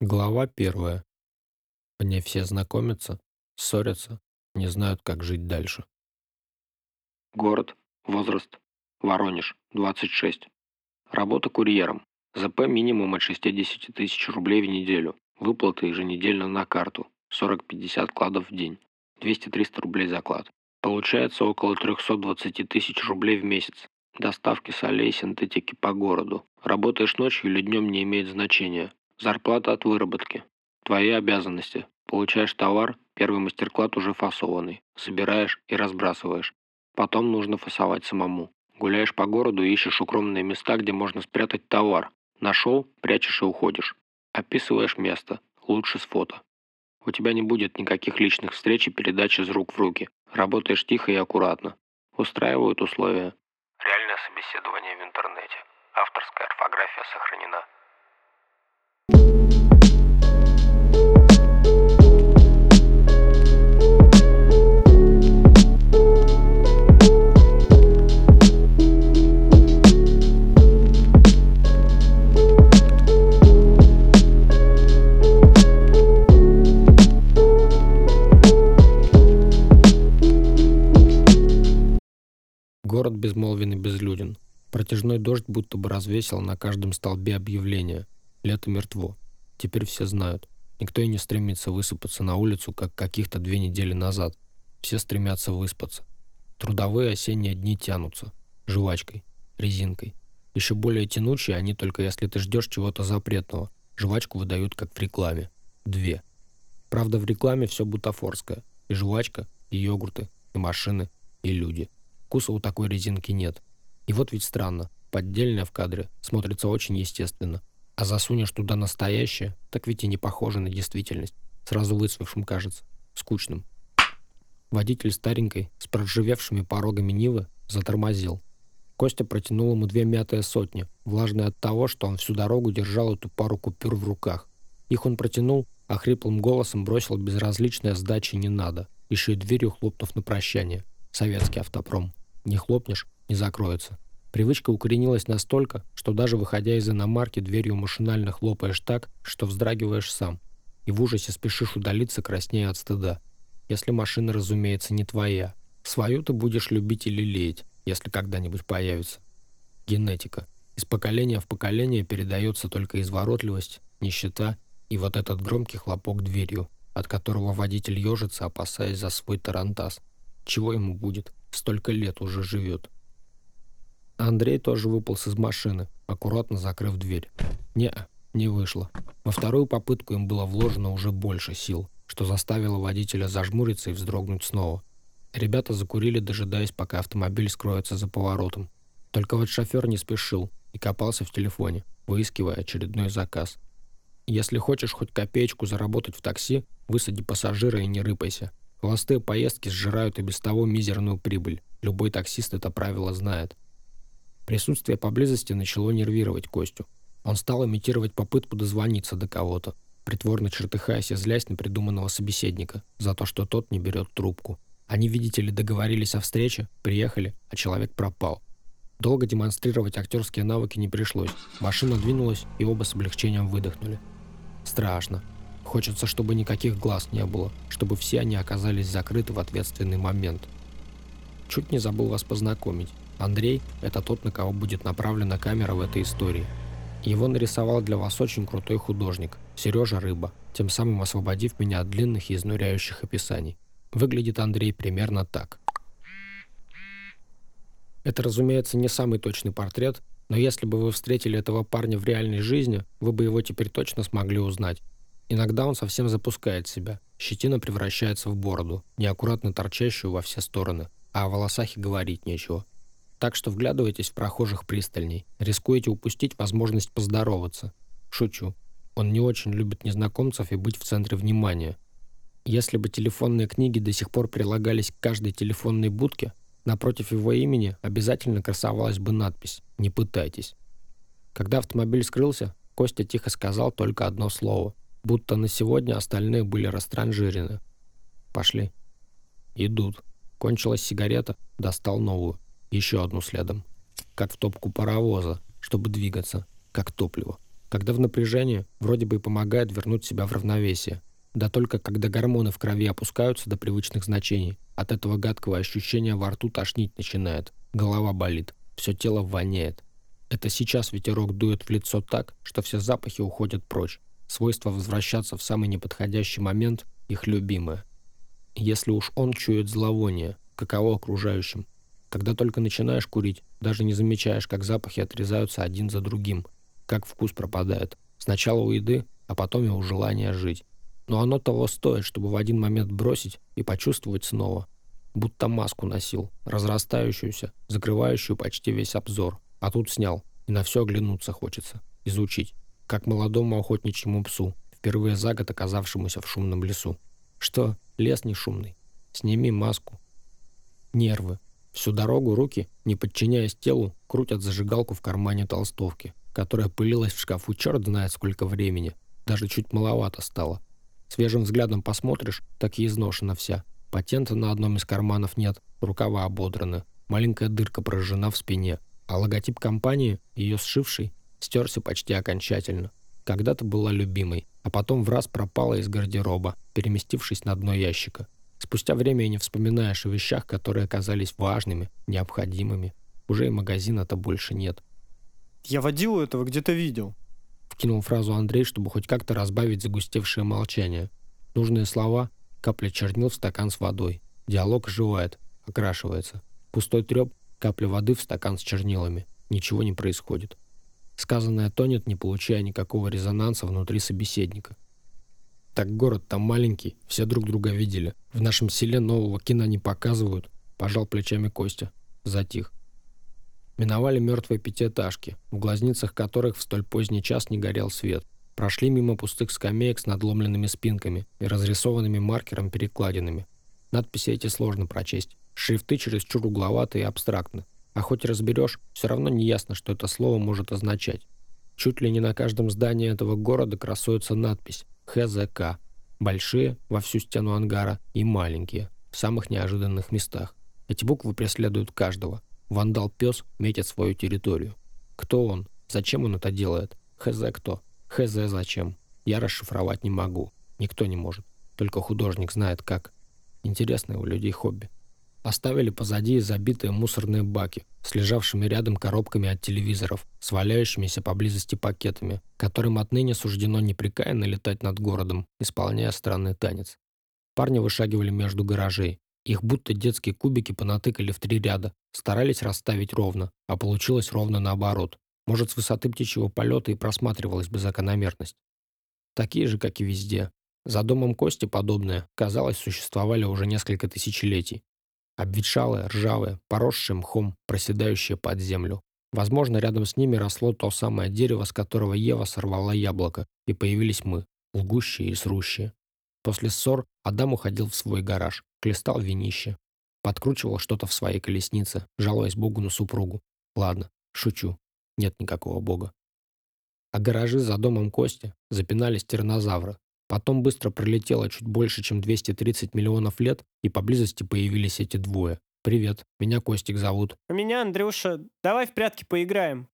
Глава первая. В ней все знакомятся, ссорятся, не знают, как жить дальше. Город, возраст, Воронеж, 26. Работа курьером. ЗП минимум от 60 тысяч рублей в неделю. Выплаты еженедельно на карту. 40-50 кладов в день. 200-300 рублей заклад. Получается около 320 тысяч рублей в месяц. Доставки солей, синтетики по городу. Работаешь ночью или днем не имеет значения. Зарплата от выработки. Твои обязанности. Получаешь товар, первый мастер-клад уже фасованный. Собираешь и разбрасываешь. Потом нужно фасовать самому. Гуляешь по городу и ищешь укромные места, где можно спрятать товар. Нашел, прячешь и уходишь. Описываешь место, лучше с фото. У тебя не будет никаких личных встреч и передач из рук в руки. Работаешь тихо и аккуратно. Устраивают условия. Реальное собеседование в интернете. Авторская орфография сохранена. Безмолвен и безлюден. Протяжной дождь будто бы развесил на каждом столбе объявление. Лето мертво. Теперь все знают. Никто и не стремится высыпаться на улицу, как каких-то две недели назад. Все стремятся выспаться. Трудовые осенние дни тянутся. Жвачкой. Резинкой. Еще более тянучие они только если ты ждешь чего-то запретного. Жвачку выдают как в рекламе. Две. Правда, в рекламе все бутафорское. И жвачка, и йогурты, и машины, и люди. Вкуса у такой резинки нет. И вот ведь странно. Поддельное в кадре смотрится очень естественно. А засунешь туда настоящее, так ведь и не похоже на действительность. Сразу выцвевшим кажется. Скучным. Водитель старенькой, с проживевшими порогами Нивы, затормозил. Костя протянул ему две мятые сотни, влажные от того, что он всю дорогу держал эту пару купюр в руках. Их он протянул, а хриплым голосом бросил безразличное сдачи не надо, еще и дверью хлопнув на прощание. Советский автопром. Не хлопнешь, не закроется. Привычка укоренилась настолько, что даже выходя из иномарки, дверью машинально хлопаешь так, что вздрагиваешь сам. И в ужасе спешишь удалиться, краснея от стыда. Если машина, разумеется, не твоя. Свою ты будешь любить или лелеять, если когда-нибудь появится. Генетика. Из поколения в поколение передается только изворотливость, нищета и вот этот громкий хлопок дверью, от которого водитель ежится, опасаясь за свой тарантас. Чего ему будет? Столько лет уже живет. Андрей тоже выполз из машины, аккуратно закрыв дверь. Не, не вышло. Во вторую попытку им было вложено уже больше сил, что заставило водителя зажмуриться и вздрогнуть снова. Ребята закурили, дожидаясь, пока автомобиль скроется за поворотом. Только вот шофер не спешил и копался в телефоне, выискивая очередной заказ. Если хочешь хоть копеечку заработать в такси, высади пассажира и не рыпайся. Холостые поездки сжирают и без того мизерную прибыль. Любой таксист это правило знает. Присутствие поблизости начало нервировать Костю. Он стал имитировать попытку дозвониться до кого-то, притворно чертыхаясь и злясь на придуманного собеседника за то, что тот не берет трубку. Они, видите ли, договорились о встрече, приехали, а человек пропал. Долго демонстрировать актерские навыки не пришлось. Машина двинулась, и оба с облегчением выдохнули. Страшно. Хочется, чтобы никаких глаз не было, чтобы все они оказались закрыты в ответственный момент. Чуть не забыл вас познакомить. Андрей – это тот, на кого будет направлена камера в этой истории. Его нарисовал для вас очень крутой художник – Сережа Рыба, тем самым освободив меня от длинных и изнуряющих описаний. Выглядит Андрей примерно так. Это, разумеется, не самый точный портрет, но если бы вы встретили этого парня в реальной жизни, вы бы его теперь точно смогли узнать. Иногда он совсем запускает себя. Щетина превращается в бороду, неаккуратно торчащую во все стороны, а о волосах и говорить нечего. Так что вглядывайтесь в прохожих пристальней. Рискуете упустить возможность поздороваться. Шучу. Он не очень любит незнакомцев и быть в центре внимания. Если бы телефонные книги до сих пор прилагались к каждой телефонной будке, напротив его имени обязательно красовалась бы надпись «Не пытайтесь». Когда автомобиль скрылся, Костя тихо сказал только одно слово, будто на сегодня остальные были растранжирены. «Пошли». «Идут». Кончилась сигарета, достал новую еще одну следом, как в топку паровоза, чтобы двигаться, как топливо. Когда в напряжении, вроде бы и помогает вернуть себя в равновесие. Да только когда гормоны в крови опускаются до привычных значений, от этого гадкого ощущения во рту тошнить начинает, голова болит, все тело воняет. Это сейчас ветерок дует в лицо так, что все запахи уходят прочь. Свойство возвращаться в самый неподходящий момент – их любимое. Если уж он чует зловоние, каково окружающим? Когда только начинаешь курить, даже не замечаешь, как запахи отрезаются один за другим, как вкус пропадает. Сначала у еды, а потом и у желания жить. Но оно того стоит, чтобы в один момент бросить и почувствовать снова. Будто маску носил, разрастающуюся, закрывающую почти весь обзор. А тут снял, и на все оглянуться хочется, изучить, как молодому охотничьему псу, впервые за год оказавшемуся в шумном лесу. Что, лес не шумный? Сними маску. Нервы. Всю дорогу руки, не подчиняясь телу, крутят зажигалку в кармане толстовки, которая пылилась в шкафу черт знает сколько времени. Даже чуть маловато стало. Свежим взглядом посмотришь, так и изношена вся. Патента на одном из карманов нет, рукава ободраны, маленькая дырка прожжена в спине, а логотип компании, ее сшивший, стерся почти окончательно. Когда-то была любимой, а потом в раз пропала из гардероба, переместившись на дно ящика. Спустя время и не вспоминаешь о вещах, которые оказались важными, необходимыми. Уже и магазина-то больше нет. Я водилу этого где-то видел. Вкинул фразу Андрей, чтобы хоть как-то разбавить загустевшее молчание. Нужные слова, капля чернил в стакан с водой. Диалог оживает, окрашивается. Пустой треп, капля воды в стакан с чернилами. Ничего не происходит. Сказанное тонет, не получая никакого резонанса внутри собеседника. Так город там маленький, все друг друга видели. В нашем селе нового кино не показывают. Пожал плечами Костя. Затих. Миновали мертвые пятиэтажки, в глазницах которых в столь поздний час не горел свет. Прошли мимо пустых скамеек с надломленными спинками и разрисованными маркером перекладинами. Надписи эти сложно прочесть. Шрифты чересчур угловатые и абстрактны. А хоть разберешь, все равно не ясно, что это слово может означать. Чуть ли не на каждом здании этого города красуется надпись ХЗК. Большие во всю стену ангара и маленькие в самых неожиданных местах. Эти буквы преследуют каждого. Вандал-пес метит свою территорию. Кто он? Зачем он это делает? Хз кто? Хз зачем? Я расшифровать не могу. Никто не может. Только художник знает как. Интересное у людей хобби. Оставили позади забитые мусорные баки с лежавшими рядом коробками от телевизоров, с поблизости пакетами, которым отныне суждено непрекаянно летать над городом, исполняя странный танец. Парни вышагивали между гаражей, их будто детские кубики понатыкали в три ряда, старались расставить ровно, а получилось ровно наоборот. Может, с высоты птичьего полета и просматривалась бы закономерность. Такие же, как и везде. За домом Кости подобное, казалось, существовали уже несколько тысячелетий. Обветшалые, ржавые, поросшие мхом, проседающие под землю. Возможно, рядом с ними росло то самое дерево, с которого Ева сорвала яблоко, и появились мы, лгущие и срущие. После ссор Адам уходил в свой гараж, клестал винище, подкручивал что-то в своей колеснице, жалуясь Богу на супругу. Ладно, шучу, нет никакого Бога. А гаражи за домом Кости запинались тиранозавры. Потом быстро пролетело чуть больше, чем 230 миллионов лет, и поблизости появились эти двое. «Привет, меня Костик зовут». А меня Андрюша. Давай в прятки поиграем.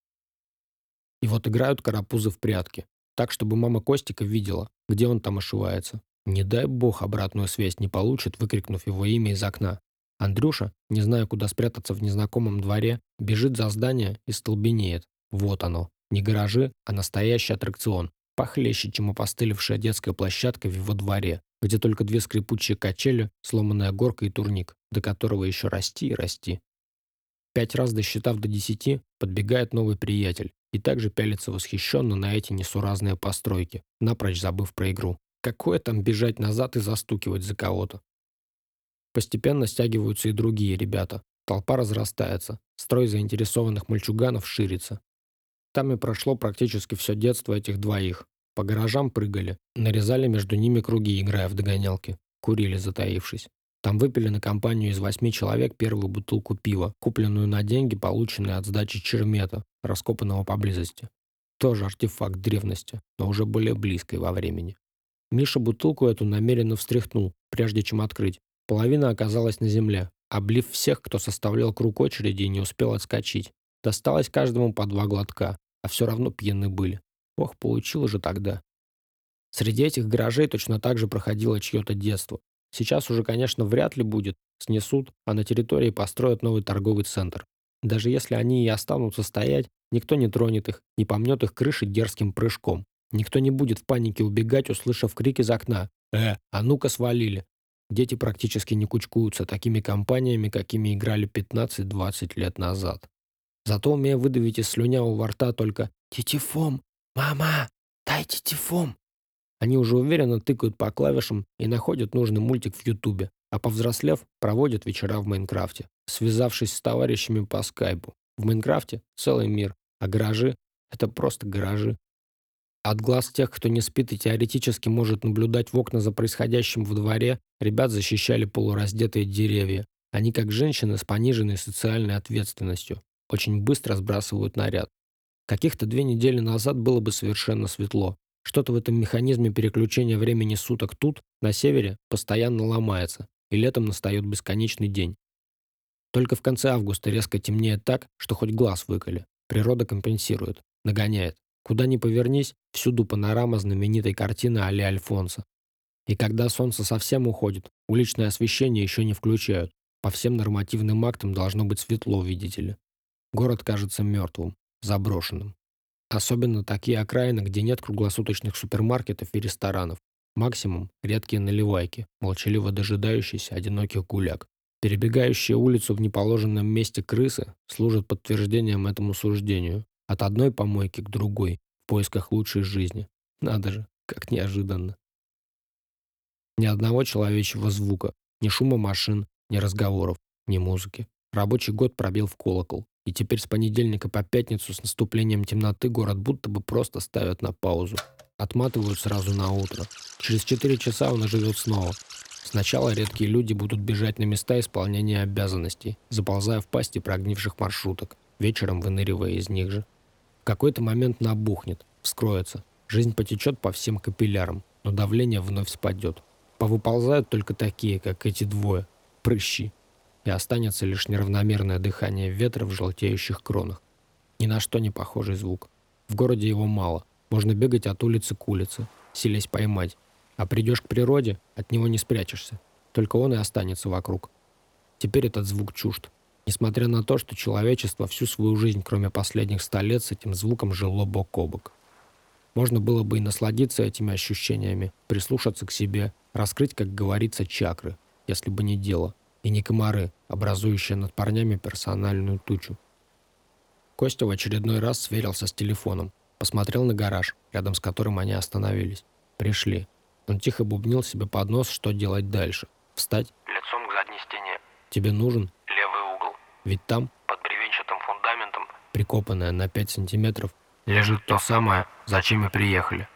И вот играют карапузы в прятки. Так, чтобы мама Костика видела, где он там ошивается. Не дай бог обратную связь не получит, выкрикнув его имя из окна. Андрюша, не зная, куда спрятаться в незнакомом дворе, бежит за здание и столбенеет. Вот оно. Не гаражи, а настоящий аттракцион. Похлеще, чем опостылевшая детская площадка в его дворе, где только две скрипучие качели, сломанная горка и турник, до которого еще расти и расти. Пять раз досчитав до десяти, подбегает новый приятель и также пялится восхищенно на эти несуразные постройки, напрочь забыв про игру. Какое там бежать назад и застукивать за кого-то? Постепенно стягиваются и другие ребята. Толпа разрастается. Строй заинтересованных мальчуганов ширится. Там и прошло практически все детство этих двоих. По гаражам прыгали, нарезали между ними круги, играя в догонялки. Курили, затаившись. Там выпили на компанию из восьми человек первую бутылку пива, купленную на деньги, полученные от сдачи чермета, раскопанного поблизости. Тоже артефакт древности, но уже более близкой во времени. Миша бутылку эту намеренно встряхнул, прежде чем открыть. Половина оказалась на земле, облив всех, кто составлял круг очереди и не успел отскочить. Досталось каждому по два глотка, а все равно пьяны были. Ох, получил же тогда. Среди этих гаражей точно так же проходило чье-то детство. Сейчас уже, конечно, вряд ли будет. Снесут, а на территории построят новый торговый центр. Даже если они и останутся стоять, никто не тронет их, не помнет их крыши дерзким прыжком. Никто не будет в панике убегать, услышав крик из окна. «Э, а ну-ка свалили!» Дети практически не кучкуются такими компаниями, какими играли 15-20 лет назад. Зато умея выдавить из слюнявого рта только «Тетифом! Мама! Дай тетифом!» Они уже уверенно тыкают по клавишам и находят нужный мультик в Ютубе, а повзрослев, проводят вечера в Майнкрафте, связавшись с товарищами по скайпу. В Майнкрафте целый мир, а гаражи — это просто гаражи. От глаз тех, кто не спит и теоретически может наблюдать в окна за происходящим во дворе, ребят защищали полураздетые деревья. Они как женщины с пониженной социальной ответственностью. Очень быстро сбрасывают наряд. Каких-то две недели назад было бы совершенно светло. Что-то в этом механизме переключения времени суток тут, на севере, постоянно ломается, и летом настает бесконечный день. Только в конце августа резко темнеет так, что хоть глаз выколи. Природа компенсирует, нагоняет. Куда ни повернись, всюду панорама знаменитой картины Али Альфонса. И когда солнце совсем уходит, уличное освещение еще не включают. По всем нормативным актам должно быть светло, видите ли. Город кажется мертвым, заброшенным. Особенно такие окраины, где нет круглосуточных супермаркетов и ресторанов. Максимум – редкие наливайки, молчаливо дожидающиеся одиноких гуляк. Перебегающие улицу в неположенном месте крысы служат подтверждением этому суждению. От одной помойки к другой, в поисках лучшей жизни. Надо же, как неожиданно. Ни одного человечьего звука, ни шума машин, ни разговоров, ни музыки. Рабочий год пробил в колокол. И теперь с понедельника по пятницу с наступлением темноты город будто бы просто ставят на паузу. Отматывают сразу на утро. Через 4 часа он оживет снова. Сначала редкие люди будут бежать на места исполнения обязанностей, заползая в пасти прогнивших маршруток, вечером выныривая из них же. В какой-то момент набухнет, вскроется. Жизнь потечет по всем капиллярам, но давление вновь спадет. Повыползают только такие, как эти двое, прыщи и останется лишь неравномерное дыхание ветра в желтеющих кронах. Ни на что не похожий звук. В городе его мало. Можно бегать от улицы к улице, силясь поймать. А придешь к природе, от него не спрячешься. Только он и останется вокруг. Теперь этот звук чужд. Несмотря на то, что человечество всю свою жизнь, кроме последних ста лет, с этим звуком жило бок о бок. Можно было бы и насладиться этими ощущениями, прислушаться к себе, раскрыть, как говорится, чакры, если бы не дело и не комары, образующие над парнями персональную тучу. Костя в очередной раз сверился с телефоном, посмотрел на гараж, рядом с которым они остановились. Пришли. Он тихо бубнил себе под нос, что делать дальше. Встать? Лицом к задней стене. Тебе нужен? Левый угол. Ведь там, Под бревенчатым фундаментом, прикопанное на 5 сантиметров, лежит то самое, зачем мы приехали.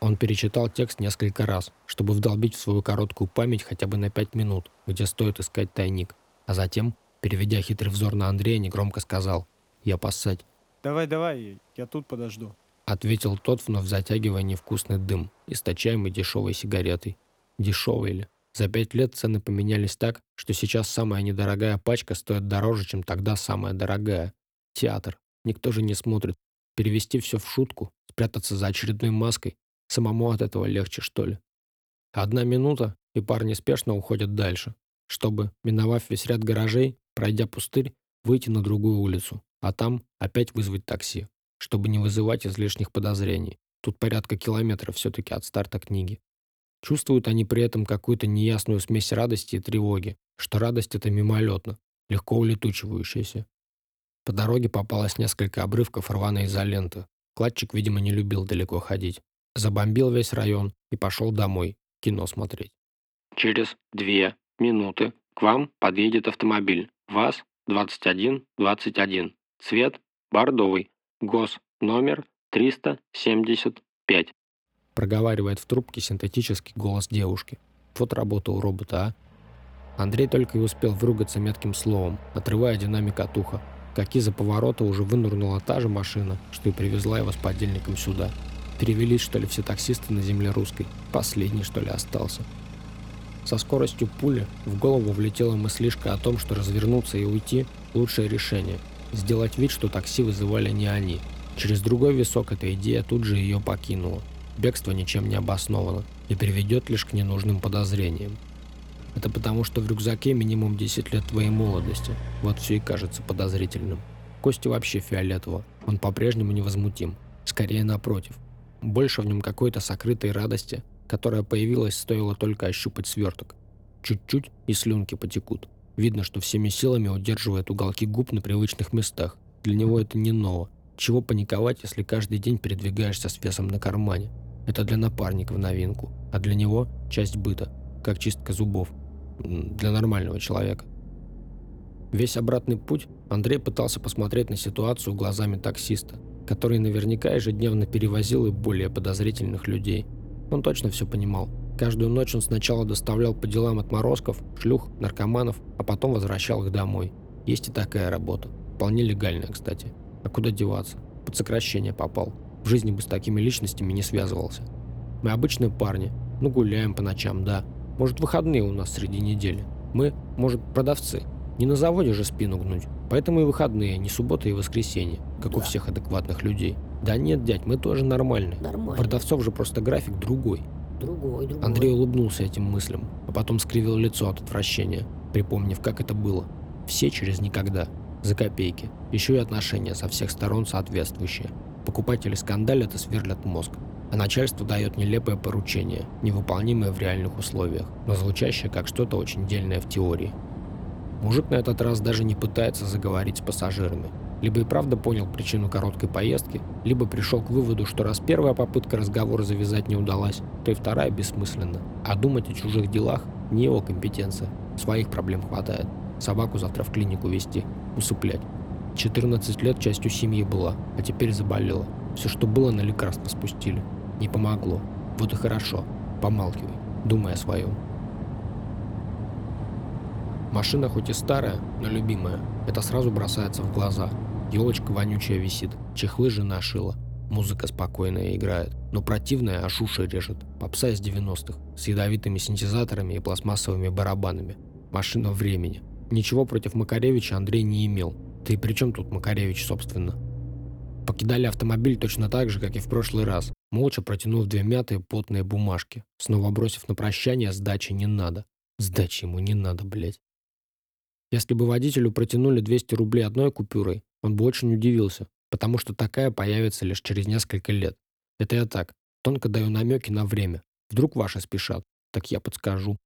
Он перечитал текст несколько раз, чтобы вдолбить в свою короткую память хотя бы на пять минут, где стоит искать тайник. А затем, переведя хитрый взор на Андрея, негромко сказал «Я поссать». Давай, давай, я тут подожду. Ответил тот, вновь затягивая невкусный дым, источаемый дешевой сигаретой. Дешевой ли? За пять лет цены поменялись так, что сейчас самая недорогая пачка стоит дороже, чем тогда самая дорогая. Театр. Никто же не смотрит. Перевести все в шутку, спрятаться за очередной маской, Самому от этого легче, что ли? Одна минута, и парни спешно уходят дальше, чтобы, миновав весь ряд гаражей, пройдя пустырь, выйти на другую улицу, а там опять вызвать такси, чтобы не вызывать излишних подозрений. Тут порядка километров все-таки от старта книги. Чувствуют они при этом какую-то неясную смесь радости и тревоги, что радость — это мимолетно, легко улетучивающаяся. По дороге попалось несколько обрывков рваной изоленты. Кладчик, видимо, не любил далеко ходить. Забомбил весь район и пошел домой кино смотреть. через две минуты к вам подъедет автомобиль. ВАЗ 2121. Цвет бордовый. ГОС номер 375. Проговаривает в трубке синтетический голос девушки. Вот работа у робота, а? Андрей только и успел выругаться метким словом, отрывая динамик от уха. Как из-за поворота уже вынырнула та же машина, что и привезла его с подельником сюда. Перевелись, что ли, все таксисты на земле русской? Последний, что ли, остался? Со скоростью пули в голову влетела мыслишка о том, что развернуться и уйти – лучшее решение. Сделать вид, что такси вызывали не они. Через другой висок эта идея тут же ее покинула. Бегство ничем не обосновано и приведет лишь к ненужным подозрениям. Это потому, что в рюкзаке минимум 10 лет твоей молодости. Вот все и кажется подозрительным. Кости вообще фиолетово. Он по-прежнему невозмутим. Скорее напротив. Больше в нем какой-то сокрытой радости, которая появилась, стоило только ощупать сверток. Чуть-чуть и слюнки потекут. Видно, что всеми силами удерживает уголки губ на привычных местах. Для него это не ново. Чего паниковать, если каждый день передвигаешься с весом на кармане? Это для напарника в новинку, а для него часть быта, как чистка зубов. Для нормального человека. Весь обратный путь Андрей пытался посмотреть на ситуацию глазами таксиста, который наверняка ежедневно перевозил и более подозрительных людей – он точно все понимал. Каждую ночь он сначала доставлял по делам отморозков, шлюх, наркоманов, а потом возвращал их домой. Есть и такая работа. Вполне легальная, кстати. А куда деваться? Под сокращение попал. В жизни бы с такими личностями не связывался. Мы обычные парни. Ну, гуляем по ночам, да. Может, выходные у нас среди недели. Мы, может, продавцы. Не на заводе же спину гнуть. Поэтому и выходные, не суббота и воскресенье, как да. у всех адекватных людей. Да нет, дядь, мы тоже нормальные. Нормально. Продавцов же просто график другой. Другой, другой. Андрей улыбнулся этим мыслям, а потом скривил лицо от отвращения, припомнив, как это было. Все через никогда. За копейки. Еще и отношения со всех сторон соответствующие. Покупатели скандалят и сверлят мозг. А начальство дает нелепое поручение, невыполнимое в реальных условиях, но звучащее как что-то очень дельное в теории. Мужик на этот раз даже не пытается заговорить с пассажирами. Либо и правда понял причину короткой поездки, либо пришел к выводу, что раз первая попытка разговора завязать не удалась, то и вторая бессмысленна. А думать о чужих делах не его компетенция. Своих проблем хватает. Собаку завтра в клинику вести, усыплять. 14 лет частью семьи была, а теперь заболела. Все, что было, на лекарства спустили. Не помогло. Вот и хорошо. Помалкивай, думай о своем. Машина хоть и старая, но любимая. Это сразу бросается в глаза. Елочка вонючая висит, чехлы жена шила. Музыка спокойная играет, но противная аж уши режет. Попса из 90-х, с ядовитыми синтезаторами и пластмассовыми барабанами. Машина времени. Ничего против Макаревича Андрей не имел. И при чем тут Макаревич, собственно? Покидали автомобиль точно так же, как и в прошлый раз, молча протянув две мятые потные бумажки, снова бросив на прощание «сдачи не надо». Сдачи ему не надо, блядь. Если бы водителю протянули 200 рублей одной купюрой, он бы очень удивился, потому что такая появится лишь через несколько лет. Это я так, тонко даю намеки на время. Вдруг ваши спешат, так я подскажу.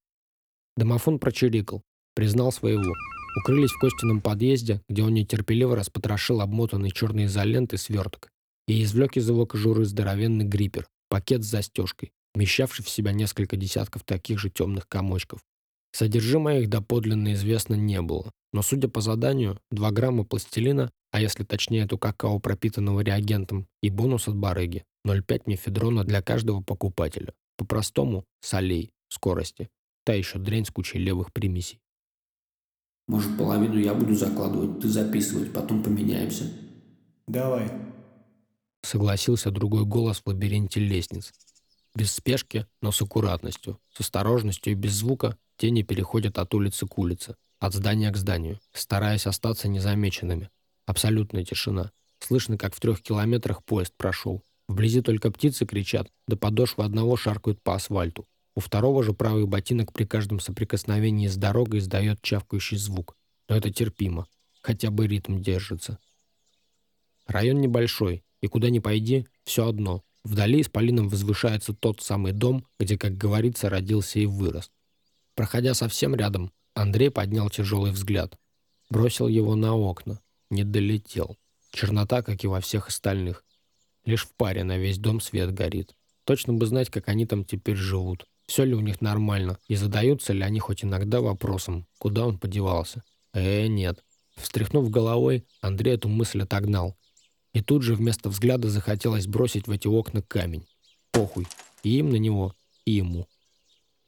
Домофон прочирикал, признал своего. Укрылись в Костином подъезде, где он нетерпеливо распотрошил обмотанный черной изолентой сверток и извлек из его кожуры здоровенный гриппер, пакет с застежкой, вмещавший в себя несколько десятков таких же темных комочков. Содержимое их доподлинно известно не было, но, судя по заданию, 2 грамма пластилина, а если точнее, то какао, пропитанного реагентом, и бонус от барыги – 0,5 мефедрона для каждого покупателя. По-простому – солей, скорости. Та еще дрянь с кучей левых примесей. Может, половину я буду закладывать, ты записывать, потом поменяемся. Давай. Согласился другой голос в лабиринте лестниц. Без спешки, но с аккуратностью, с осторожностью и без звука Тени переходят от улицы к улице, от здания к зданию, стараясь остаться незамеченными. Абсолютная тишина. Слышно, как в трех километрах поезд прошел. Вблизи только птицы кричат, да подошвы одного шаркают по асфальту. У второго же правый ботинок при каждом соприкосновении с дорогой издает чавкающий звук. Но это терпимо. Хотя бы ритм держится. Район небольшой, и куда ни пойди, все одно. Вдали исполином возвышается тот самый дом, где, как говорится, родился и вырос. Проходя совсем рядом, Андрей поднял тяжелый взгляд. Бросил его на окна. Не долетел. Чернота, как и во всех остальных. Лишь в паре на весь дом свет горит. Точно бы знать, как они там теперь живут. Все ли у них нормально, и задаются ли они хоть иногда вопросом, куда он подевался. Э, нет. Встряхнув головой, Андрей эту мысль отогнал. И тут же вместо взгляда захотелось бросить в эти окна камень. Похуй. И им на него, и ему.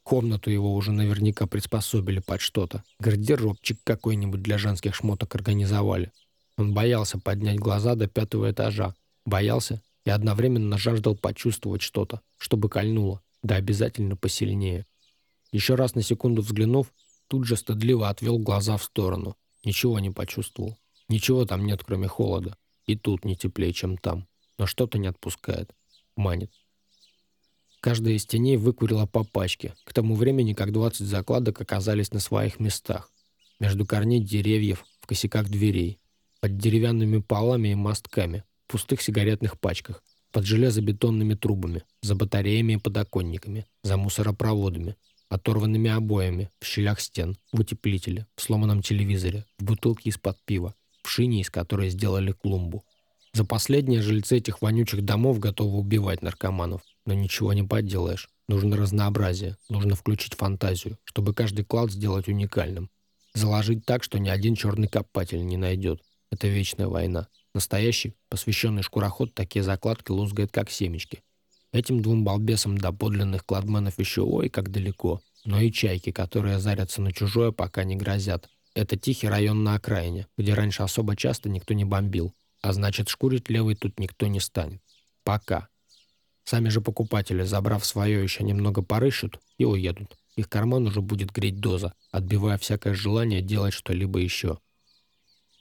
Комнату его уже наверняка приспособили под что-то. Гардеробчик какой-нибудь для женских шмоток организовали. Он боялся поднять глаза до пятого этажа. Боялся и одновременно жаждал почувствовать что-то, чтобы кольнуло, да обязательно посильнее. Еще раз на секунду взглянув, тут же стыдливо отвел глаза в сторону. Ничего не почувствовал. Ничего там нет, кроме холода. И тут не теплее, чем там. но что-то не отпускает. Манит. Каждая из теней выкурила по пачке, к тому времени, как 20 закладок оказались на своих местах. Между корней деревьев, в косяках дверей, под деревянными полами и мостками, в пустых сигаретных пачках, под железобетонными трубами, за батареями и подоконниками, за мусоропроводами, оторванными обоями, в щелях стен, в утеплителе, в сломанном телевизоре, в бутылке из-под пива, в шине, из которой сделали клумбу. За последние жильцы этих вонючих домов готовы убивать наркоманов. Но ничего не поделаешь. Нужно разнообразие, нужно включить фантазию, чтобы каждый клад сделать уникальным. Заложить так, что ни один черный копатель не найдет. Это вечная война. Настоящий, посвященный шкуроход, такие закладки лузгает, как семечки. Этим двум балбесам до подлинных кладменов еще ой, как далеко. Но и чайки, которые зарятся на чужое, пока не грозят. Это тихий район на окраине, где раньше особо часто никто не бомбил. А значит, шкурить левый тут никто не станет. Пока. Сами же покупатели, забрав свое, еще немного порыщут и уедут. Их карман уже будет греть доза, отбивая всякое желание делать что-либо еще.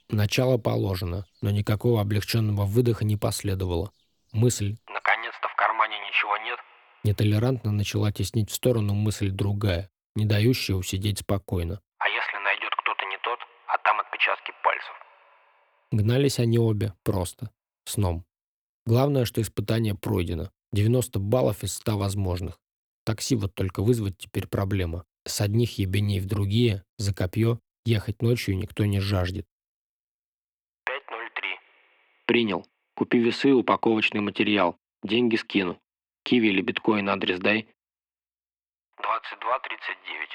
Начало положено, но никакого облегченного выдоха не последовало. Мысль Наконец-то в кармане ничего нет? нетолерантно начала теснить в сторону мысль другая, не дающая усидеть спокойно. А если найдет кто-то не тот, а там отпечатки пальцев? Гнались они обе просто, сном. Главное, что испытание пройдено. 90 баллов из 100 возможных. Такси вот только вызвать теперь проблема. С одних ебеней в другие, за копье, ехать ночью никто не жаждет. 503. Принял. Купи весы и упаковочный материал. Деньги скину. Киви или биткоин адрес дай. 2239.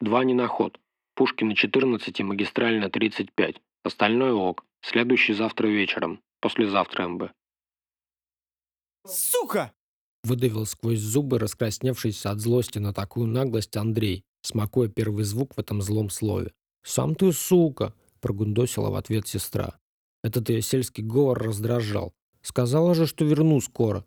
Два не на ход. Пушкина 14 и магистральная 35. Остальное ок. Следующий завтра вечером. Послезавтра МБ. Сука! Выдавил сквозь зубы, раскрасневшийся от злости на такую наглость Андрей, смакуя первый звук в этом злом слове. «Сам ты сука!» — прогундосила в ответ сестра. Этот ее сельский говор раздражал. «Сказала же, что верну скоро!»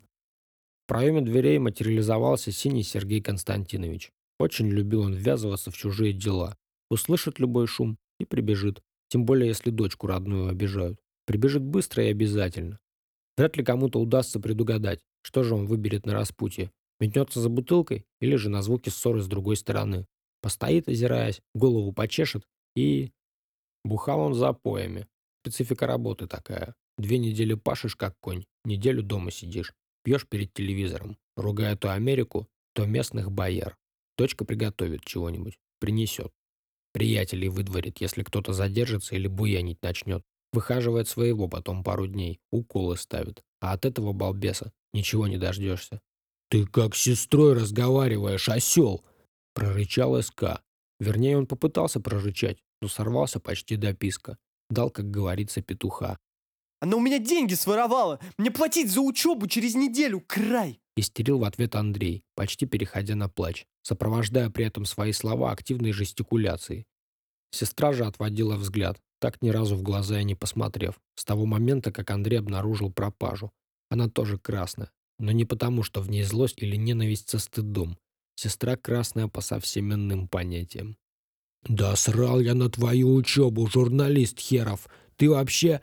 В проеме дверей материализовался синий Сергей Константинович. Очень любил он ввязываться в чужие дела. Услышит любой шум и прибежит. Тем более, если дочку родную обижают. Прибежит быстро и обязательно. Вряд ли кому-то удастся предугадать, что же он выберет на распутье. Метнется за бутылкой или же на звуки ссоры с другой стороны. Постоит, озираясь, голову почешет и... Бухал он за поями. Специфика работы такая. Две недели пашешь, как конь, неделю дома сидишь. Пьешь перед телевизором, ругая то Америку, то местных бояр. Дочка приготовит чего-нибудь, принесет. Приятелей выдворит, если кто-то задержится или буянить начнет. Выхаживает своего потом пару дней, уколы ставит. А от этого балбеса ничего не дождешься. «Ты как с сестрой разговариваешь, осел!» — прорычал СК. Вернее, он попытался прорычать, но сорвался почти до писка. Дал, как говорится, петуха. Она у меня деньги своровала! Мне платить за учебу через неделю, край! Истерил в ответ Андрей, почти переходя на плач, сопровождая при этом свои слова активной жестикуляцией. Сестра же отводила взгляд, так ни разу в глаза и не посмотрев, с того момента, как Андрей обнаружил пропажу. Она тоже красная, но не потому, что в ней злость или ненависть со стыдом. Сестра красная по совсем иным понятиям. «Да срал я на твою учебу, журналист херов! Ты вообще...»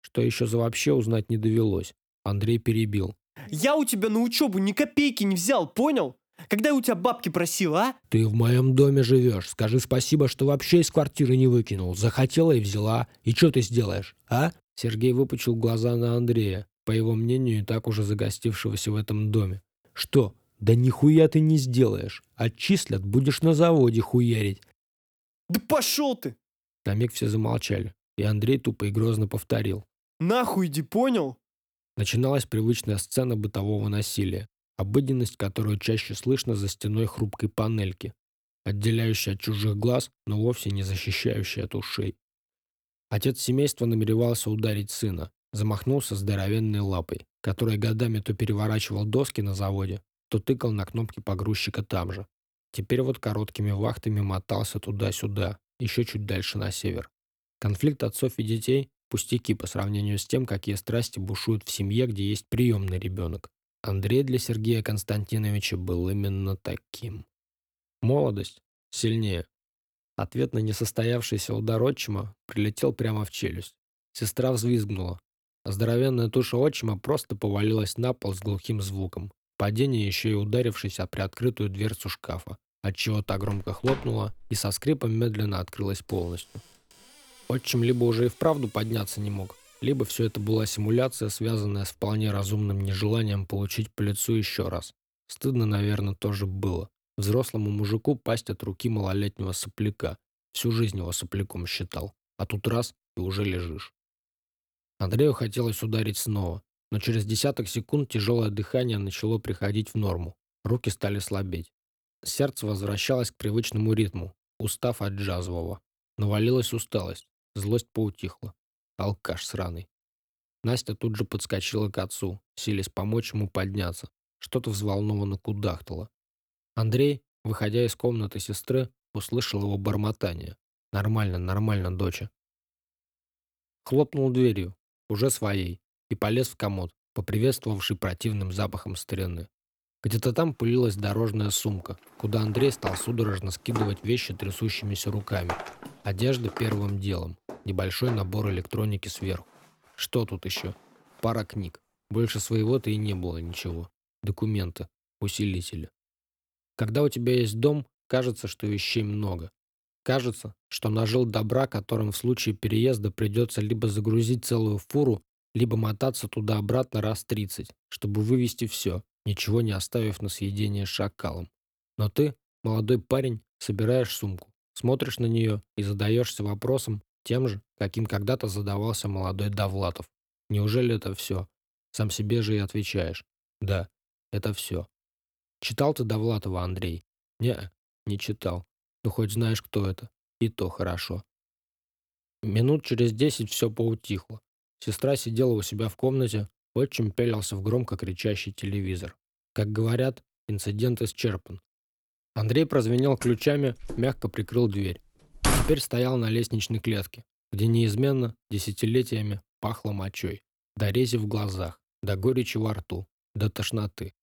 Что еще за вообще узнать не довелось. Андрей перебил. Я у тебя на учебу ни копейки не взял, понял? Когда я у тебя бабки просил, а? «Ты в моем доме живешь. Скажи спасибо, что вообще из квартиры не выкинул. Захотела и взяла. И что ты сделаешь, а?» Сергей выпучил глаза на Андрея, по его мнению, и так уже загостившегося в этом доме. «Что? Да нихуя ты не сделаешь. Отчислят, будешь на заводе хуярить». Да пошел ты! На миг все замолчали, и Андрей тупо и грозно повторил. Нахуй иди, понял? Начиналась привычная сцена бытового насилия, обыденность, которую чаще слышно за стеной хрупкой панельки, отделяющая от чужих глаз, но вовсе не защищающая от ушей. Отец семейства намеревался ударить сына, замахнулся здоровенной лапой, которой годами то переворачивал доски на заводе, то тыкал на кнопки погрузчика там же. Теперь вот короткими вахтами мотался туда-сюда, еще чуть дальше на север. Конфликт отцов и детей – пустяки по сравнению с тем, какие страсти бушуют в семье, где есть приемный ребенок. Андрей для Сергея Константиновича был именно таким. Молодость сильнее. Ответ на несостоявшийся удар отчима прилетел прямо в челюсть. Сестра взвизгнула. здоровенная туша отчима просто повалилась на пол с глухим звуком. Падение еще и ударившись о приоткрытую дверцу шкафа, отчего та громко хлопнула и со скрипом медленно открылась полностью. Отчим либо уже и вправду подняться не мог, либо все это была симуляция, связанная с вполне разумным нежеланием получить по лицу еще раз. Стыдно, наверное, тоже было. Взрослому мужику пасть от руки малолетнего сопляка. Всю жизнь его сопляком считал. А тут раз — и уже лежишь. Андрею хотелось ударить снова, но через десяток секунд тяжелое дыхание начало приходить в норму. Руки стали слабеть. Сердце возвращалось к привычному ритму, устав от джазового. Навалилась усталость, злость поутихла. Алкаш сраный. Настя тут же подскочила к отцу, силясь помочь ему подняться. Что-то взволнованно кудахтало. Андрей, выходя из комнаты сестры, услышал его бормотание. «Нормально, нормально, доча». Хлопнул дверью, уже своей, и полез в комод, поприветствовавший противным запахом старины. Где-то там пылилась дорожная сумка, куда Андрей стал судорожно скидывать вещи трясущимися руками. Одежда первым делом, небольшой набор электроники сверху. Что тут еще? Пара книг. Больше своего-то и не было ничего. Документы, усилители. Когда у тебя есть дом, кажется, что вещей много. Кажется, что нажил добра, которым в случае переезда придется либо загрузить целую фуру, либо мотаться туда-обратно раз 30, чтобы вывести все, ничего не оставив на съедение шакалом. Но ты, молодой парень, собираешь сумку, смотришь на нее и задаешься вопросом тем же, каким когда-то задавался молодой Довлатов. Неужели это все? Сам себе же и отвечаешь. Да, это все. Читал ты Довлатова, Андрей? Не, не читал. Ну, хоть знаешь, кто это. И то хорошо. Минут через десять все поутихло. Сестра сидела у себя в комнате, отчим пялился в громко кричащий телевизор. Как говорят, инцидент исчерпан. Андрей прозвенел ключами, мягко прикрыл дверь. Теперь стоял на лестничной клетке, где неизменно, десятилетиями, пахло мочой. До рези в глазах, до горечи во рту, до тошноты.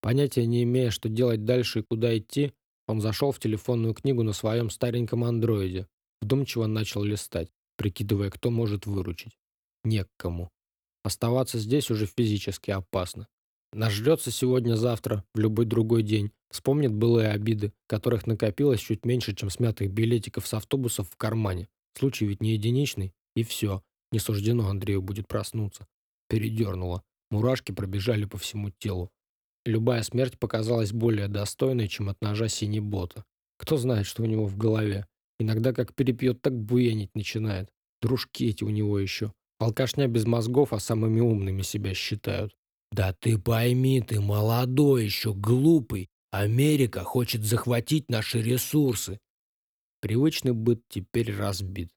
Понятия не имея, что делать дальше и куда идти, он зашел в телефонную книгу на своем стареньком андроиде, вдумчиво начал листать, прикидывая, кто может выручить. Не. Оставаться здесь уже физически опасно. Нажрется сегодня-завтра, в любой другой день, вспомнит былые обиды, которых накопилось чуть меньше, чем смятых билетиков с автобусов в кармане. Случай ведь не единичный, и все. Не суждено Андрею будет проснуться. Передернуло. Мурашки пробежали по всему телу. Любая смерть показалась более достойной, чем от ножа синебота. Кто знает, что у него в голове. Иногда как перепьет, так буянить начинает. Дружки эти у него еще. Алкашня без мозгов, а самыми умными себя считают. Да ты пойми, ты молодой еще, глупый. Америка хочет захватить наши ресурсы. Привычный быт теперь разбит.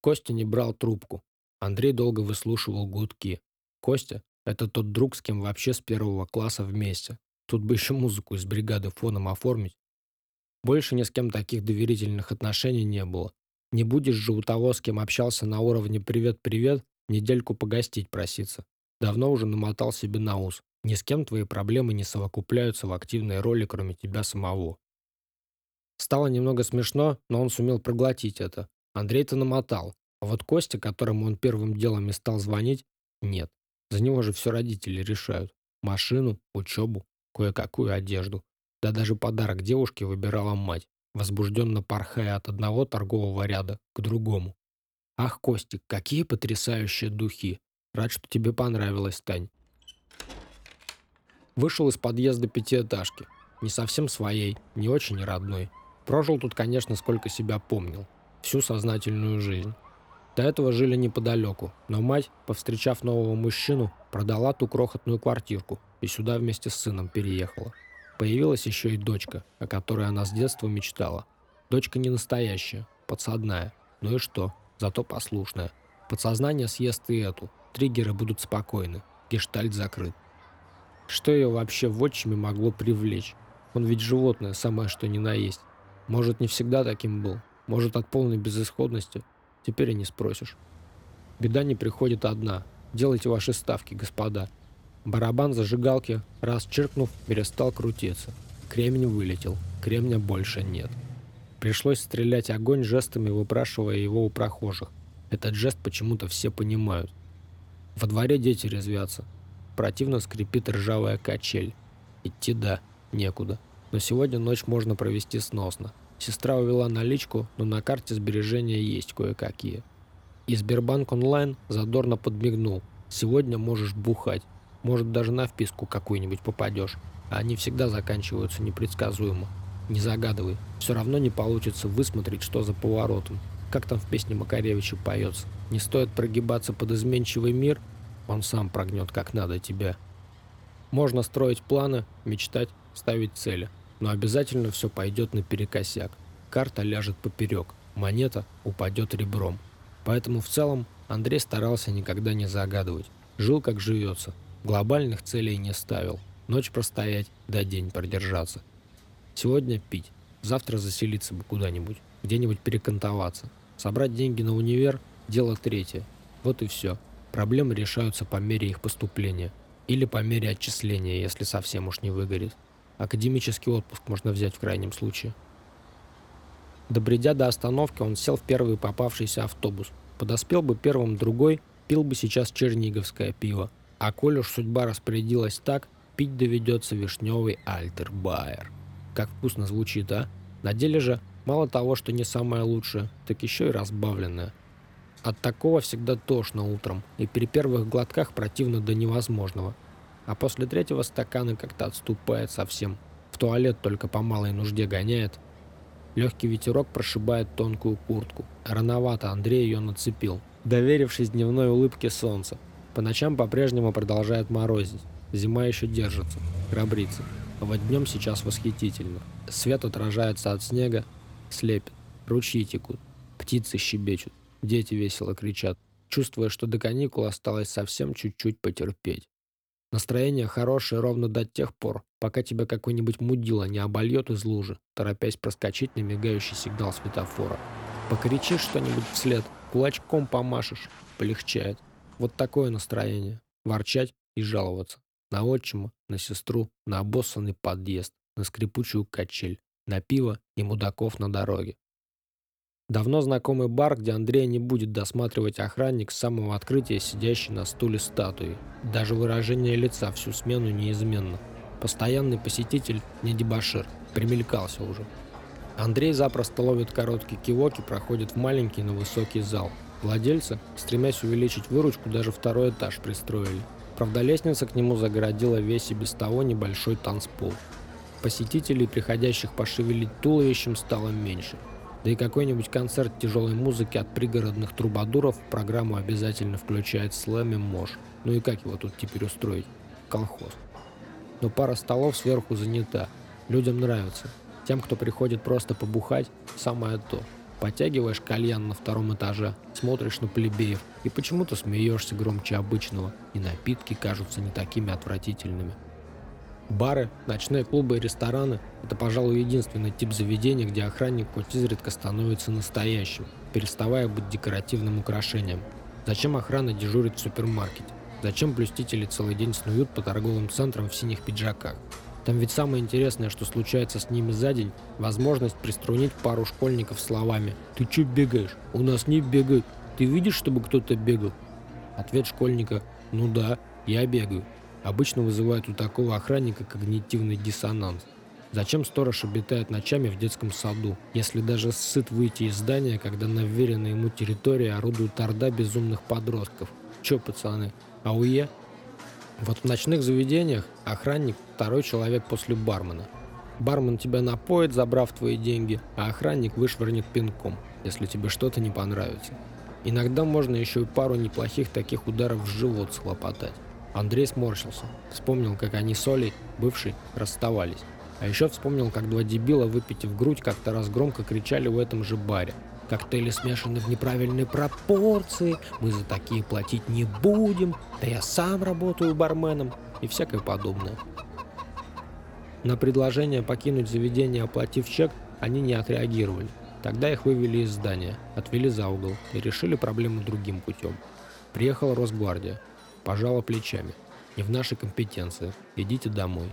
Костя не брал трубку. Андрей долго выслушивал гудки. Костя это тот друг, с кем вообще с первого класса вместе. Тут бы еще музыку из бригады фоном оформить. Больше ни с кем таких доверительных отношений не было. Не будешь же у того, с кем общался на уровне «привет-привет», недельку погостить проситься. Давно уже намотал себе на ус. Ни с кем твои проблемы не совокупляются в активной роли, кроме тебя самого. Стало немного смешно, но он сумел проглотить это. Андрей-то намотал. А вот Костя, которому он первым делом и стал звонить, нет. За него же все родители решают. Машину, учебу, кое-какую одежду. Да даже подарок девушке выбирала мать, возбужденно порхая от одного торгового ряда к другому. «Ах, Костик, какие потрясающие духи! Рад, что тебе понравилось, Тань!» Вышел из подъезда пятиэтажки. Не совсем своей, не очень родной. Прожил тут, конечно, сколько себя помнил. Всю сознательную жизнь. До этого жили неподалеку, но мать, повстречав нового мужчину, продала ту крохотную квартирку и сюда вместе с сыном переехала. Появилась еще и дочка, о которой она с детства мечтала. Дочка не настоящая, подсадная. Ну и что? Зато послушная. Подсознание съест и эту. Триггеры будут спокойны. Гештальт закрыт. Что ее вообще в отчиме могло привлечь? Он ведь животное, самое что ни на есть. Может, не всегда таким был. Может, от полной безысходности Теперь и не спросишь. Беда не приходит одна. Делайте ваши ставки, господа. Барабан зажигалки, раз чиркнув, перестал крутиться. Кремень вылетел. Кремня больше нет. Пришлось стрелять огонь жестами, выпрашивая его у прохожих. Этот жест почему-то все понимают. Во дворе дети резвятся. Противно скрипит ржавая качель. Идти да, некуда. Но сегодня ночь можно провести сносно. Сестра увела наличку, но на карте сбережения есть кое-какие. И Сбербанк онлайн задорно подмигнул. Сегодня можешь бухать. Может даже на вписку какую-нибудь попадешь. А они всегда заканчиваются непредсказуемо. Не загадывай. Все равно не получится высмотреть, что за поворотом. Как там в песне Макаревича поется. Не стоит прогибаться под изменчивый мир, он сам прогнет как надо тебя. Можно строить планы, мечтать, ставить цели. Но обязательно все пойдет наперекосяк. Карта ляжет поперек, монета упадет ребром. Поэтому в целом Андрей старался никогда не загадывать. Жил как живется. Глобальных целей не ставил. Ночь простоять, да день продержаться. Сегодня пить, завтра заселиться бы куда-нибудь, где-нибудь перекантоваться. Собрать деньги на универ – дело третье. Вот и все. Проблемы решаются по мере их поступления. Или по мере отчисления, если совсем уж не выгорит. Академический отпуск можно взять в крайнем случае. Добредя до остановки, он сел в первый попавшийся автобус. Подоспел бы первым другой, пил бы сейчас черниговское пиво. А коль уж судьба распорядилась так, пить доведется вишневый альтербайер. Как вкусно звучит, а? На деле же мало того, что не самое лучшее, так еще и разбавленное. От такого всегда тошно утром, и при первых глотках противно до невозможного. А после третьего стакана как-то отступает совсем. В туалет только по малой нужде гоняет. Легкий ветерок прошибает тонкую куртку. Рановато Андрей ее нацепил, доверившись дневной улыбке солнца. По ночам по-прежнему продолжает морозить. Зима еще держится, храбрится. А вот днем сейчас восхитительно. Свет отражается от снега, слепит. Ручьи текут, птицы щебечут, дети весело кричат, чувствуя, что до каникул осталось совсем чуть-чуть потерпеть. Настроение хорошее ровно до тех пор, пока тебя какой-нибудь мудила не обольет из лужи, торопясь проскочить на мигающий сигнал светофора. Покричишь что-нибудь вслед, кулачком помашешь, полегчает. Вот такое настроение. Ворчать и жаловаться. На отчима, на сестру, на обоссанный подъезд, на скрипучую качель, на пиво и мудаков на дороге. Давно знакомый бар, где Андрея не будет досматривать охранник с самого открытия, сидящий на стуле статуи. Даже выражение лица всю смену неизменно. Постоянный посетитель не дебошир, примелькался уже. Андрей запросто ловит короткий кивок и проходит в маленький, но высокий зал. Владельцы, стремясь увеличить выручку, даже второй этаж пристроили. Правда, лестница к нему загородила весь и без того небольшой танцпол. Посетителей, приходящих пошевелить туловищем, стало меньше. Да и какой-нибудь концерт тяжелой музыки от пригородных трубадуров в программу обязательно включает слэм и мож. Ну и как его тут теперь устроить? Колхоз. Но пара столов сверху занята. Людям нравится. Тем, кто приходит просто побухать, самое то. Подтягиваешь кальян на втором этаже, смотришь на плебеев и почему-то смеешься громче обычного, и напитки кажутся не такими отвратительными. Бары, ночные клубы и рестораны – это, пожалуй, единственный тип заведения, где охранник хоть изредка становится настоящим, переставая быть декоративным украшением. Зачем охрана дежурит в супермаркете? Зачем блюстители целый день снуют по торговым центрам в синих пиджаках? Там ведь самое интересное, что случается с ними за день, возможность приструнить пару школьников словами «Ты чё бегаешь? У нас не бегают. Ты видишь, чтобы кто-то бегал?» Ответ школьника «Ну да, я бегаю». Обычно вызывает у такого охранника когнитивный диссонанс. Зачем сторож обитает ночами в детском саду, если даже сыт выйти из здания, когда на вверенной ему территории орудует орда безумных подростков? Чё, пацаны, АУЕ? Вот в ночных заведениях охранник – второй человек после бармена. Бармен тебя напоит, забрав твои деньги, а охранник вышвырнет пинком, если тебе что-то не понравится. Иногда можно еще и пару неплохих таких ударов в живот схлопотать. Андрей сморщился. Вспомнил, как они с Олей, бывший, расставались. А еще вспомнил, как два дебила, выпитив грудь, как-то раз громко кричали в этом же баре. Коктейли смешаны в неправильной пропорции, мы за такие платить не будем, да я сам работаю барменом и всякое подобное. На предложение покинуть заведение, оплатив чек, они не отреагировали. Тогда их вывели из здания, отвели за угол и решили проблему другим путем. Приехала Росгвардия, пожала плечами. Не в нашей компетенции, идите домой.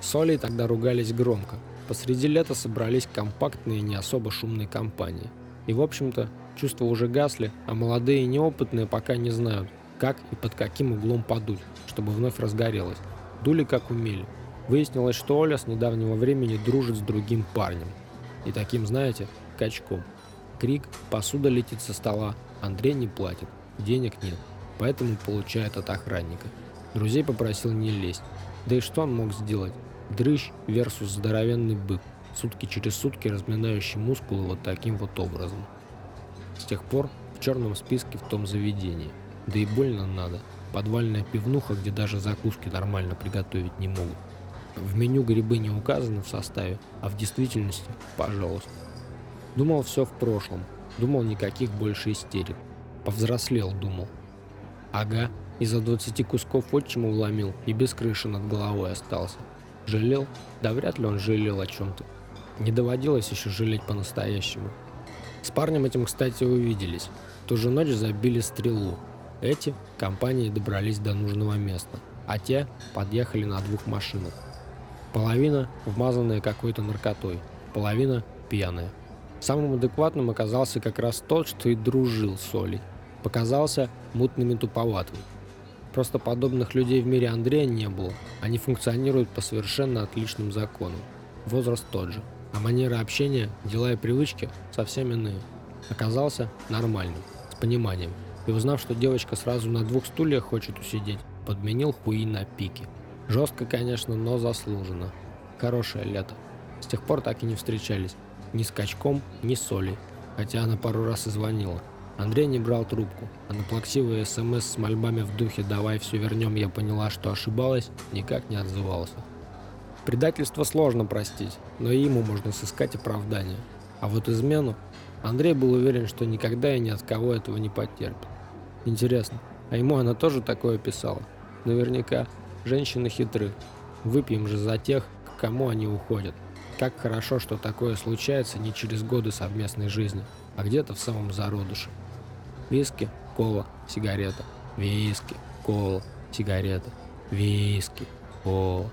С Олей тогда ругались громко, Посреди лета собрались компактные не особо шумные компании. И, в общем-то, чувства уже гасли, а молодые и неопытные пока не знают, как и под каким углом подуть, чтобы вновь разгорелось. Дули как умели. Выяснилось, что Оля с недавнего времени дружит с другим парнем. И таким, знаете, качком. Крик, посуда летит со стола, Андрей не платит, денег нет, поэтому получает от охранника. Друзей попросил не лезть. Да и что он мог сделать? Дрыщ versus здоровенный бык, сутки через сутки разминающий мускулы вот таким вот образом. С тех пор в черном списке в том заведении. Да и больно надо. Подвальная пивнуха, где даже закуски нормально приготовить не могут. В меню грибы не указаны в составе, а в действительности – пожалуйста. Думал все в прошлом. Думал никаких больше истерик. Повзрослел, думал. Ага, из-за 20 кусков отчима вломил и без крыши над головой остался. Жалел? Да вряд ли он жалел о чем-то. Не доводилось еще жалеть по-настоящему. С парнем этим, кстати, увиделись. Ту же ночь забили стрелу. Эти компании добрались до нужного места, а те подъехали на двух машинах. Половина вмазанная какой-то наркотой, половина пьяная. Самым адекватным оказался как раз тот, что и дружил с Олей. Показался мутным и туповатым. Просто подобных людей в мире Андрея не было. Они функционируют по совершенно отличным законам. Возраст тот же. А манера общения, дела и привычки совсем иные. Оказался нормальным, с пониманием. И узнав, что девочка сразу на двух стульях хочет усидеть, подменил хуи на пике. Жестко, конечно, но заслуженно. Хорошее лето. С тех пор так и не встречались. Ни с качком, ни с Олей. Хотя она пару раз и звонила. Андрей не брал трубку, а на плаксивые СМС с мольбами в духе «давай все вернем» я поняла, что ошибалась, никак не отзывался. Предательство сложно простить, но и ему можно сыскать оправдание. А вот измену Андрей был уверен, что никогда и ни от кого этого не потерпит. Интересно, а ему она тоже такое писала? Наверняка. Женщины хитры. Выпьем же за тех, кому они уходят. Как хорошо, что такое случается не через годы совместной жизни, а где-то в самом зародыше. Виски, кола, сигарета. Виски, кола, сигарета. Виски, кола.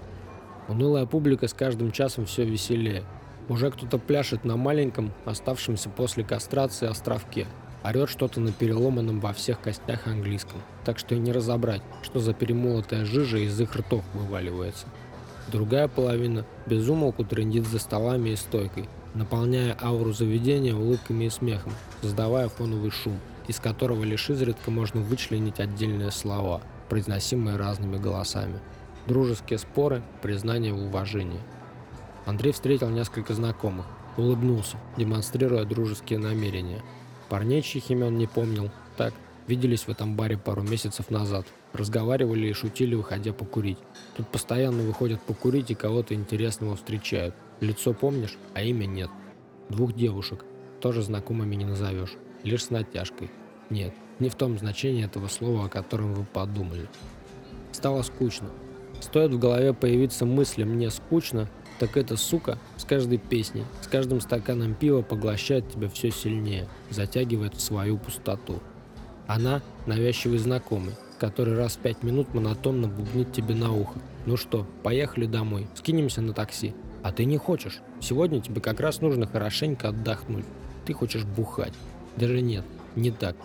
Унылая публика с каждым часом все веселее. Уже кто-то пляшет на маленьком, оставшемся после кастрации островке. Орет что-то на переломанном во всех костях английском. Так что и не разобрать, что за перемолотая жижа из их ртов вываливается. Другая половина безумолку трендит за столами и стойкой, наполняя ауру заведения улыбками и смехом, создавая фоновый шум – из которого лишь изредка можно вычленить отдельные слова, произносимые разными голосами. Дружеские споры, признание в уважении. Андрей встретил несколько знакомых, улыбнулся, демонстрируя дружеские намерения. Парней, чьих имен не помнил, так, виделись в этом баре пару месяцев назад, разговаривали и шутили, выходя покурить. Тут постоянно выходят покурить и кого-то интересного встречают. Лицо помнишь, а имя нет. Двух девушек, тоже знакомыми не назовешь лишь с натяжкой. Нет, не в том значении этого слова, о котором вы подумали. Стало скучно. Стоит в голове появиться мысль «мне скучно», так эта сука с каждой песней, с каждым стаканом пива поглощает тебя все сильнее, затягивает в свою пустоту. Она – навязчивый знакомый, который раз в пять минут монотонно бубнит тебе на ухо. Ну что, поехали домой, скинемся на такси. А ты не хочешь. Сегодня тебе как раз нужно хорошенько отдохнуть. Ты хочешь бухать. Даже нет, не так.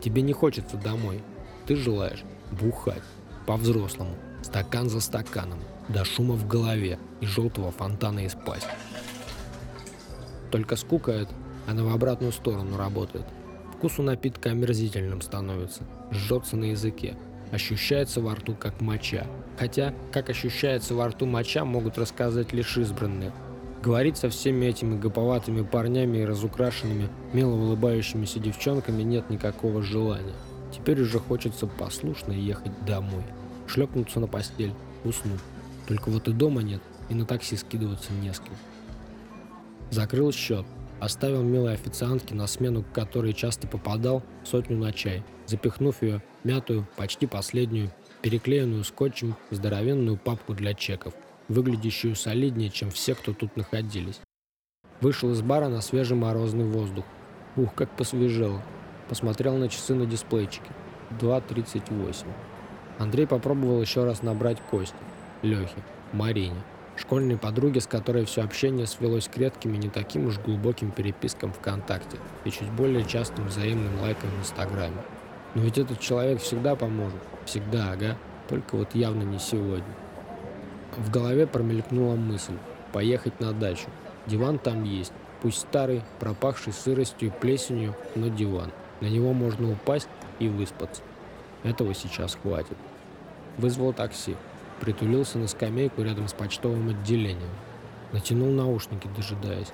Тебе не хочется домой. Ты желаешь бухать. По-взрослому. Стакан за стаканом. До шума в голове и желтого фонтана из пасти. Только скука это, она в обратную сторону работает. Вкус у напитка омерзительным становится, жжется на языке, ощущается во рту как моча. Хотя, как ощущается во рту моча, могут рассказать лишь избранные – Говорить со всеми этими гоповатыми парнями и разукрашенными, мило улыбающимися девчонками нет никакого желания. Теперь уже хочется послушно ехать домой. Шлепнуться на постель, уснуть. Только вот и дома нет, и на такси скидываться не с кем. Закрыл счет. Оставил милой официантке, на смену к которой часто попадал, сотню на чай, запихнув ее мятую, почти последнюю, переклеенную скотчем здоровенную папку для чеков – выглядящую солиднее, чем все, кто тут находились. Вышел из бара на свежий морозный воздух. Ух, как посвежело. Посмотрел на часы на дисплейчике. 2.38. Андрей попробовал еще раз набрать Кости, Лехе, Марине, школьной подруге, с которой все общение свелось к редким и не таким уж глубоким перепискам ВКонтакте и чуть более частым взаимным лайкам в Инстаграме. Но ведь этот человек всегда поможет. Всегда, ага. Только вот явно не сегодня. В голове промелькнула мысль. Поехать на дачу. Диван там есть. Пусть старый, пропахший сыростью и плесенью, но диван. На него можно упасть и выспаться. Этого сейчас хватит. Вызвал такси. Притулился на скамейку рядом с почтовым отделением. Натянул наушники, дожидаясь.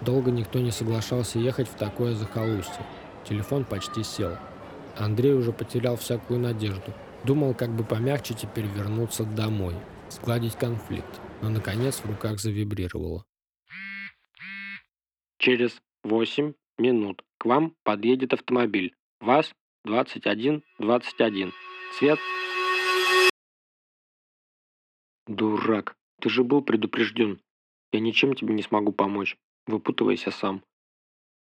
Долго никто не соглашался ехать в такое захолустье. Телефон почти сел. Андрей уже потерял всякую надежду. Думал, как бы помягче теперь вернуться домой, сгладить конфликт, но наконец в руках завибрировало. Через 8 минут к вам подъедет автомобиль. ВАЗ 2121. Цвет... Дурак, ты же был предупрежден. Я ничем тебе не смогу помочь. Выпутывайся сам.